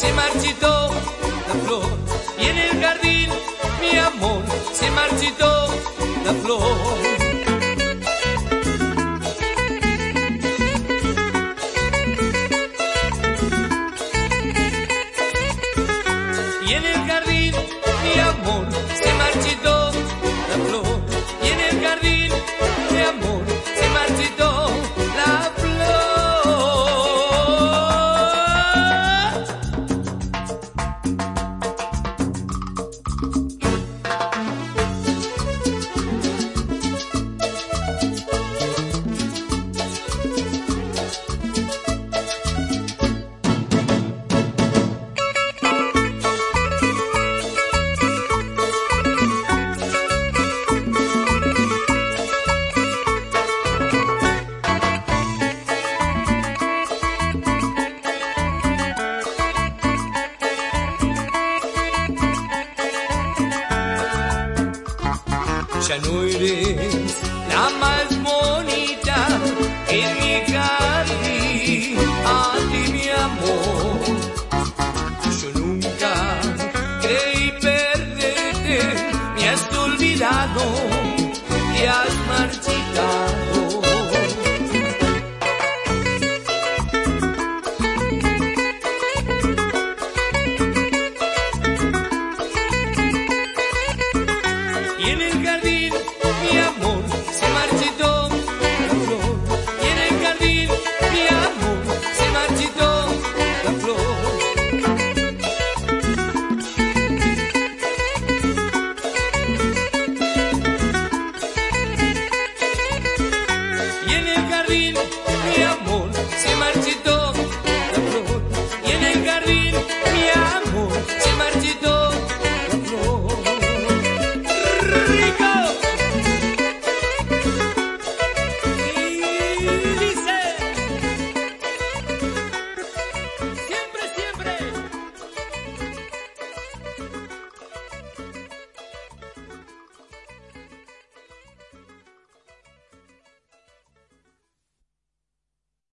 se marchitó la flor y en el jardín mi amor se marchitó la flor. y en el jardín mi amor. ya no eres la más bonita en mi jardín. A ti mi amor.